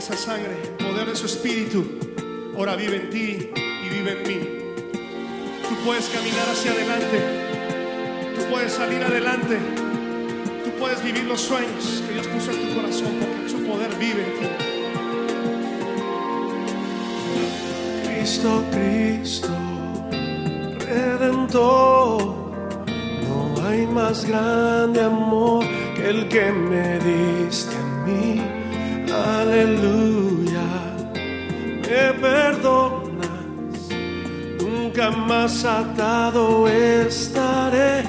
esa sangre, poder de su espíritu, ahora vive en ti y vive en mí. Tú puedes caminar hacia adelante, tú puedes salir adelante, tú puedes vivir los sueños que Dios puso en tu corazón, porque su poder vive en ti. Cristo, Cristo, Redentor. No hay más grande amor que el que me diste a mí Aleluya, me perdonas, nunca más atado estaré,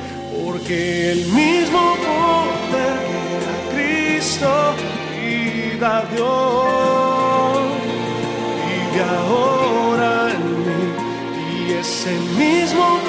porque el mismo poder que Cristo y da Dios vive ahora en mí y ese mismo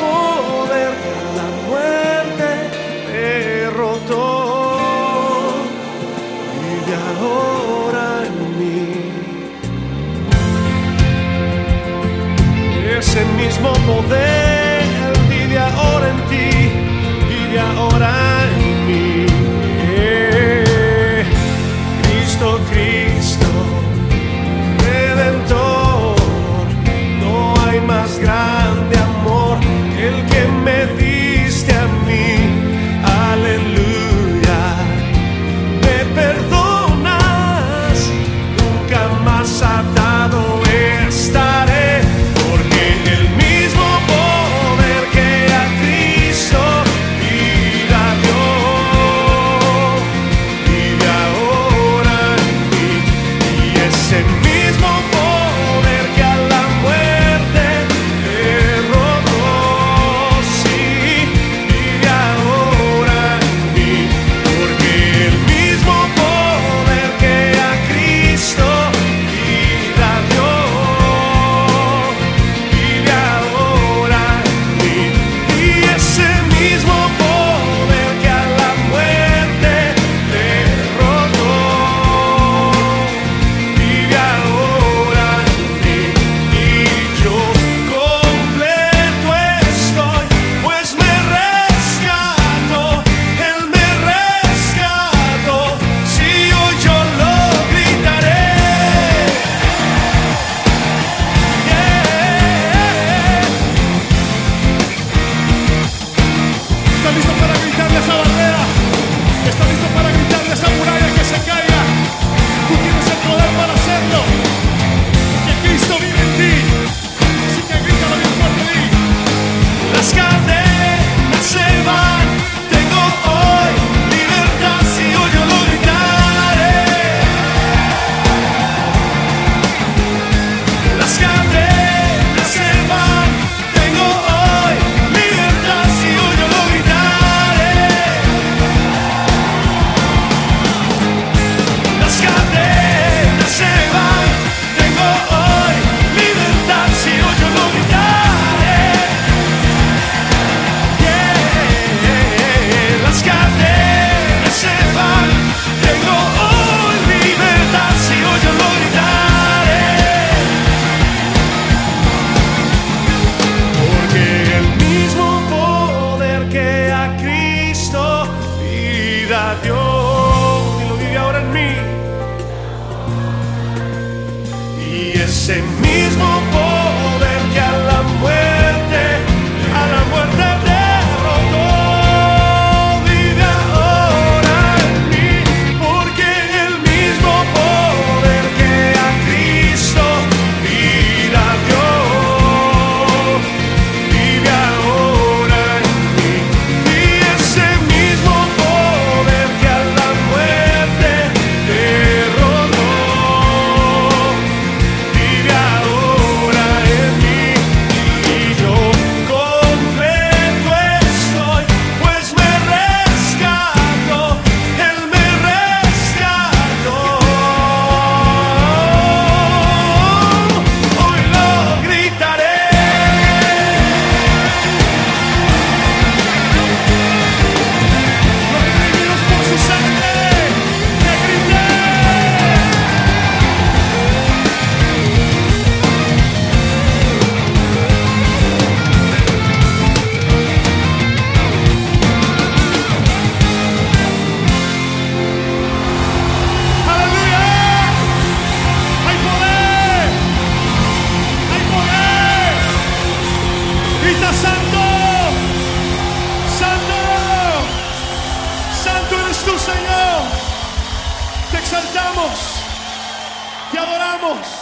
Dios y lo vive ahora en mí. Y ese mismo poder que exaltamos. Te adoramos.